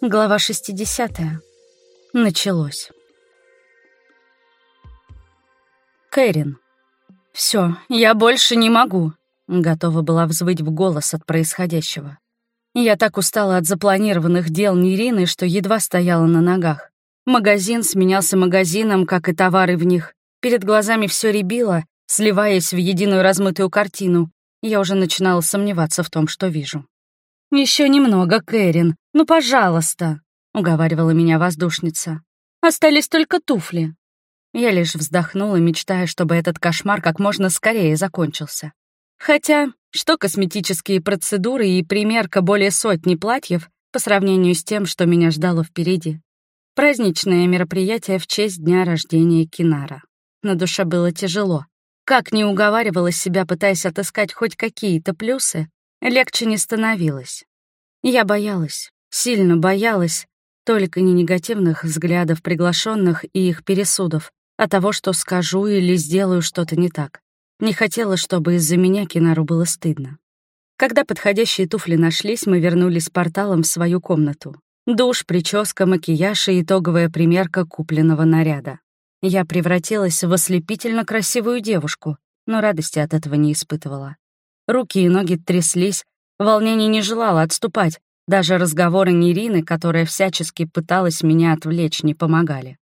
Глава 60. Началось. Кэрин. Все, я больше не могу. Готова была взвыть в голос от происходящего. Я так устала от запланированных дел Нерины, что едва стояла на ногах. Магазин сменялся магазином, как и товары в них. Перед глазами все рябило, сливаясь в единую размытую картину. Я уже начинала сомневаться в том, что вижу. Еще немного, Кэрин. Ну, пожалуйста», — уговаривала меня воздушница. «Остались только туфли». Я лишь вздохнула, мечтая, чтобы этот кошмар как можно скорее закончился. Хотя, что косметические процедуры и примерка более сотни платьев по сравнению с тем, что меня ждало впереди. Праздничное мероприятие в честь дня рождения Кинара. На душе было тяжело. Как не уговаривала себя, пытаясь отыскать хоть какие-то плюсы, легче не становилось. Я боялась, сильно боялась, только не негативных взглядов приглашенных и их пересудов, а того, что скажу или сделаю что-то не так. Не хотела, чтобы из-за меня Кинару было стыдно. Когда подходящие туфли нашлись, мы вернулись порталом в свою комнату. Душ, прическа, макияж и итоговая примерка купленного наряда. Я превратилась в ослепительно красивую девушку, но радости от этого не испытывала. Руки и ноги тряслись, волнение не желало отступать, даже разговоры Нерины, которая всячески пыталась меня отвлечь, не помогали.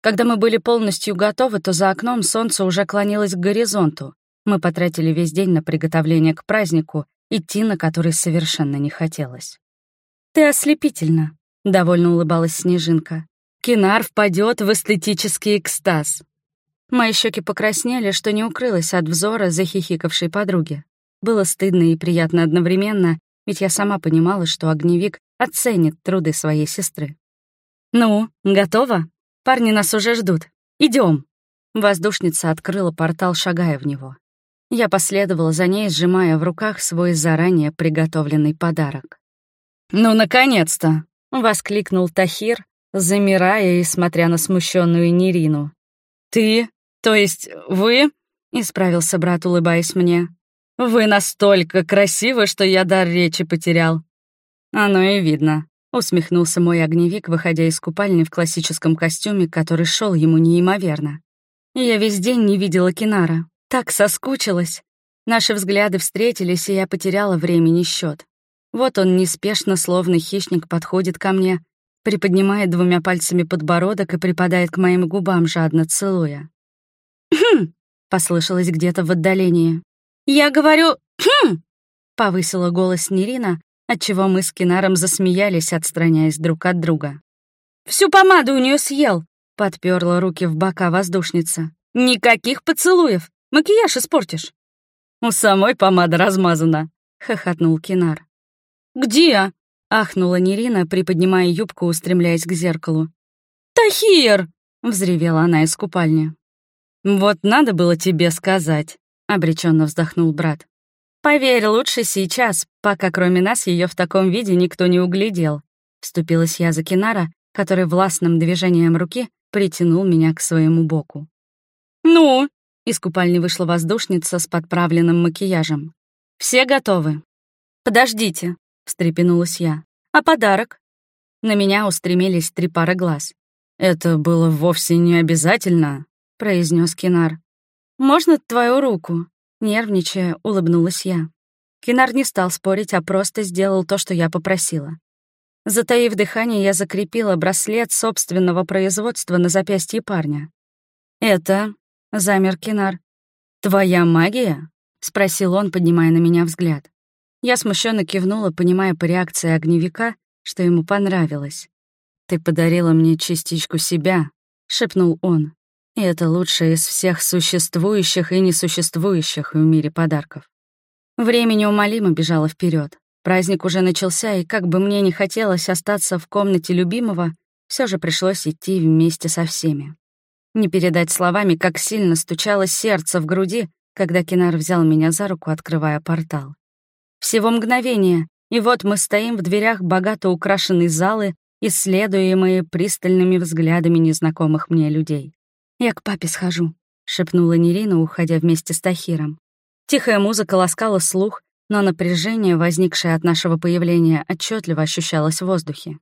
Когда мы были полностью готовы, то за окном солнце уже клонилось к горизонту. Мы потратили весь день на приготовление к празднику, идти на который совершенно не хотелось. «Ты ослепительна», — довольно улыбалась Снежинка. «Кинар впадет в эстетический экстаз». Мои щеки покраснели, что не укрылось от взора захихикавшей подруги. Было стыдно и приятно одновременно, ведь я сама понимала, что огневик оценит труды своей сестры. «Ну, готово? Парни нас уже ждут. Идем. Воздушница открыла портал, шагая в него. Я последовала за ней, сжимая в руках свой заранее приготовленный подарок. «Ну, наконец-то!» — воскликнул Тахир, замирая и смотря на смущенную Нерину. «Ты? То есть вы?» — исправился брат, улыбаясь мне. «Вы настолько красивы, что я дар речи потерял». «Оно и видно», — усмехнулся мой огневик, выходя из купальни в классическом костюме, который шел ему неимоверно. Я весь день не видела Кинара. Так соскучилась. Наши взгляды встретились, и я потеряла времени счет. Вот он неспешно, словно хищник, подходит ко мне, приподнимает двумя пальцами подбородок и припадает к моим губам, жадно целуя. «Хм!» — послышалось где-то в отдалении. «Я говорю, хм!» — повысила голос Нерина, отчего мы с Кинаром засмеялись, отстраняясь друг от друга. «Всю помаду у нее съел!» — подперла руки в бока воздушница. «Никаких поцелуев! Макияж испортишь!» «У самой помада размазана!» — хохотнул Кинар. «Где?» — ахнула Нерина, приподнимая юбку, устремляясь к зеркалу. «Тахир!» — взревела она из купальни. «Вот надо было тебе сказать!» Обреченно вздохнул брат. Поверь, лучше сейчас, пока кроме нас ее в таком виде никто не углядел. Вступилась я за Кинара, который властным движением руки притянул меня к своему боку. «Ну?» — из купальни вышла воздушница с подправленным макияжем. «Все готовы?» «Подождите», — встрепенулась я. «А подарок?» На меня устремились три пары глаз. «Это было вовсе не обязательно», — произнес Кинар. «Можно твою руку?» Нервничая, улыбнулась я. Кинар не стал спорить, а просто сделал то, что я попросила. Затаив дыхание, я закрепила браслет собственного производства на запястье парня. «Это...» — замер Кинар. «Твоя магия?» — спросил он, поднимая на меня взгляд. Я смущенно кивнула, понимая по реакции огневика, что ему понравилось. «Ты подарила мне частичку себя», — шепнул он. И это лучшее из всех существующих и несуществующих в мире подарков. Время неумолимо бежало вперед. Праздник уже начался, и как бы мне не хотелось остаться в комнате любимого, все же пришлось идти вместе со всеми. Не передать словами, как сильно стучало сердце в груди, когда Кинар взял меня за руку, открывая портал. Всего мгновение, и вот мы стоим в дверях богато украшенной залы, исследуемые пристальными взглядами незнакомых мне людей. «Я к папе схожу», — шепнула Нерина, уходя вместе с Тахиром. Тихая музыка ласкала слух, но напряжение, возникшее от нашего появления, отчетливо ощущалось в воздухе.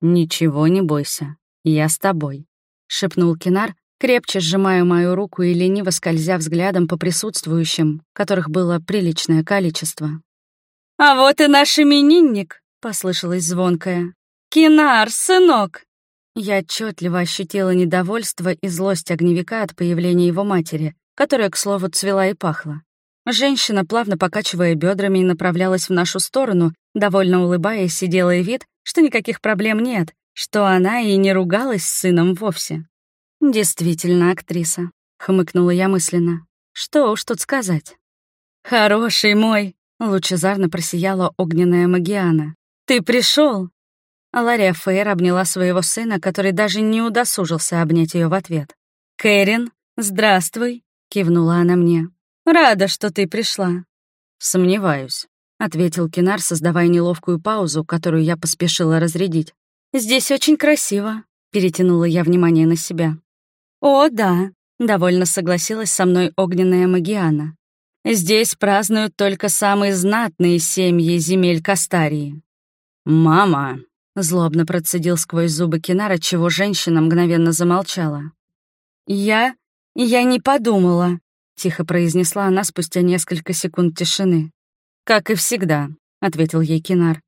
«Ничего не бойся, я с тобой», — шепнул Кинар, крепче сжимая мою руку и лениво скользя взглядом по присутствующим, которых было приличное количество. «А вот и наш именинник!» — послышалось звонкое. «Кинар, сынок!» Я отчетливо ощутила недовольство и злость огневика от появления его матери, которая, к слову, цвела и пахла. Женщина, плавно покачивая бедрами, направлялась в нашу сторону, довольно улыбаясь и делая вид, что никаких проблем нет, что она и не ругалась с сыном вовсе. «Действительно актриса», — хмыкнула я мысленно. «Что уж тут сказать». «Хороший мой!» — лучезарно просияла огненная Магиана. «Ты пришел! Лария Фейр обняла своего сына, который даже не удосужился обнять ее в ответ. «Кэрин, здравствуй!» — кивнула она мне. «Рада, что ты пришла». «Сомневаюсь», — ответил Кинар, создавая неловкую паузу, которую я поспешила разрядить. «Здесь очень красиво», — перетянула я внимание на себя. «О, да», — довольно согласилась со мной огненная Магиана. «Здесь празднуют только самые знатные семьи земель Кастарии». «Мама», — злобно процедил сквозь зубы Кинара, чего женщина мгновенно замолчала. «Я... я не подумала», — тихо произнесла она спустя несколько секунд тишины. «Как и всегда», — ответил ей Кинар.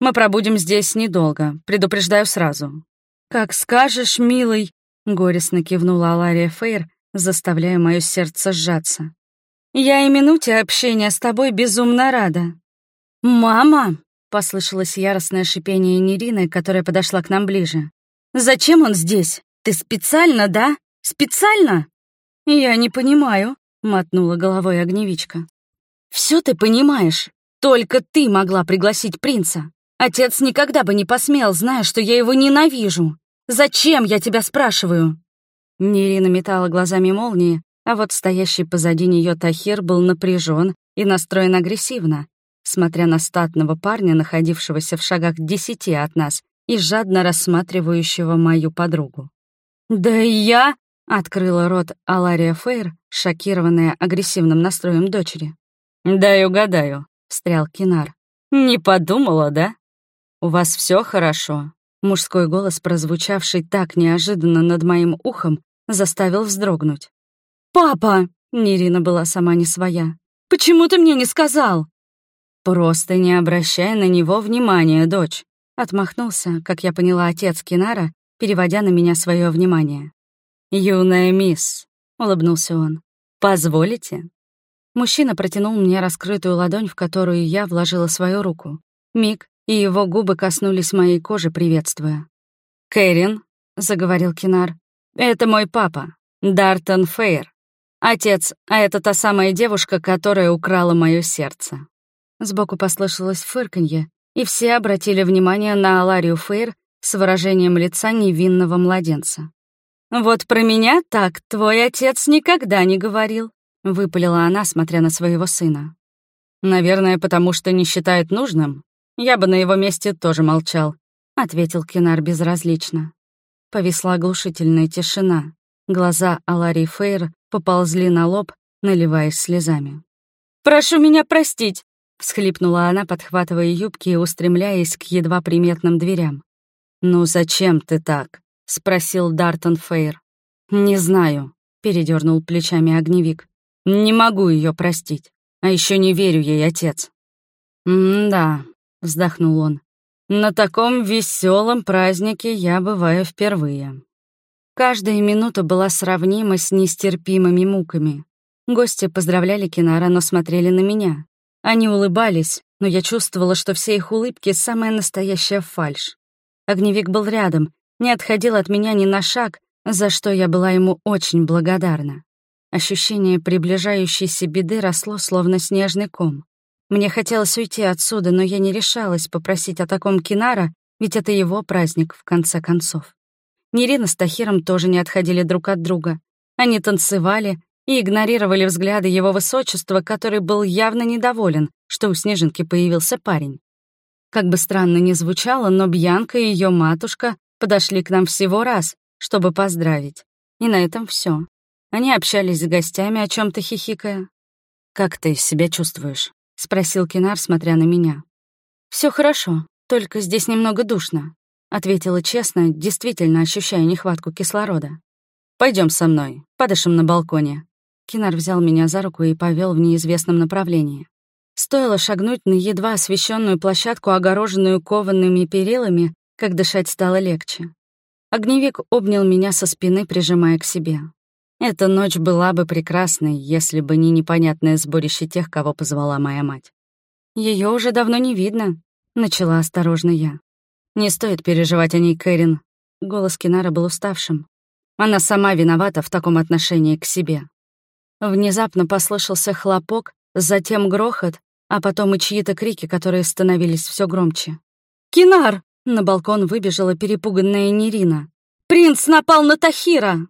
«Мы пробудем здесь недолго, предупреждаю сразу». «Как скажешь, милый», Горестно кивнула Алария Фейр, заставляя мое сердце сжаться. «Я и минуте общения с тобой безумно рада». «Мама!» — послышалось яростное шипение Нерины, которая подошла к нам ближе. «Зачем он здесь? Ты специально, да? Специально?» «Я не понимаю», — мотнула головой огневичка. «Все ты понимаешь. Только ты могла пригласить принца. Отец никогда бы не посмел, зная, что я его ненавижу. Зачем, я тебя спрашиваю?» Нерина метала глазами молнии, а вот стоящий позади нее Тахир был напряжен и настроен агрессивно, смотря на статного парня, находившегося в шагах десяти от нас и жадно рассматривающего мою подругу. «Да и я!» — открыла рот Алария Фейр, шокированная агрессивным настроем дочери. «Дай угадаю», — встрял Кинар. «Не подумала, да? У вас все хорошо, Мужской голос, прозвучавший так неожиданно над моим ухом, заставил вздрогнуть. «Папа!» — Нерина была сама не своя. «Почему ты мне не сказал?» «Просто не обращай на него внимания, дочь», — отмахнулся, как я поняла, отец Кинара, переводя на меня свое внимание. «Юная мисс», — улыбнулся он, — «позволите?» Мужчина протянул мне раскрытую ладонь, в которую я вложила свою руку. Миг, и его губы коснулись моей кожи, приветствуя. «Кэрин», — заговорил Кинар, — «это мой папа, Дартон Фейр. Отец, а это та самая девушка, которая украла мое сердце». Сбоку послышалось фырканье, и все обратили внимание на Аларию Фейр с выражением лица невинного младенца. «Вот про меня так твой отец никогда не говорил», — выпалила она, смотря на своего сына. «Наверное, потому что не считает нужным», «Я бы на его месте тоже молчал», — ответил Кинар безразлично. Повисла оглушительная тишина. Глаза Алари Фейр поползли на лоб, наливаясь слезами. «Прошу меня простить!» — всхлипнула она, подхватывая юбки и устремляясь к едва приметным дверям. «Ну зачем ты так?» — спросил Дартон Фейр. «Не знаю», — передернул плечами огневик. «Не могу ее простить, а еще не верю ей, отец». «М-да, вздохнул он. На таком веселом празднике я бываю впервые. Каждая минута была сравнима с нестерпимыми муками. Гости поздравляли Кинара, но смотрели на меня. Они улыбались, но я чувствовала, что все их улыбки — самая настоящая фальшь. Огневик был рядом, не отходил от меня ни на шаг, за что я была ему очень благодарна. Ощущение приближающейся беды росло, словно снежный ком. Мне хотелось уйти отсюда, но я не решалась попросить о таком Кинара, ведь это его праздник, в конце концов. Нерина с Тахиром тоже не отходили друг от друга. Они танцевали и игнорировали взгляды его высочества, который был явно недоволен, что у Снежинки появился парень. Как бы странно ни звучало, но Бьянка и ее матушка подошли к нам всего раз, чтобы поздравить. И на этом все. Они общались с гостями, о чем то хихикая. «Как ты себя чувствуешь?» — спросил Кинар, смотря на меня. Все хорошо, только здесь немного душно», — ответила честно, действительно ощущая нехватку кислорода. Пойдем со мной, подышим на балконе». Кинар взял меня за руку и повел в неизвестном направлении. Стоило шагнуть на едва освещенную площадку, огороженную коваными перилами, как дышать стало легче. Огневик обнял меня со спины, прижимая к себе. Эта ночь была бы прекрасной, если бы не непонятное сборище тех, кого позвала моя мать. Ее уже давно не видно», — начала осторожно я. «Не стоит переживать о ней, Кэрин». Голос Кинара был уставшим. Она сама виновата в таком отношении к себе. Внезапно послышался хлопок, затем грохот, а потом и чьи-то крики, которые становились все громче. «Кинар!» — на балкон выбежала перепуганная Нерина. «Принц напал на Тахира!»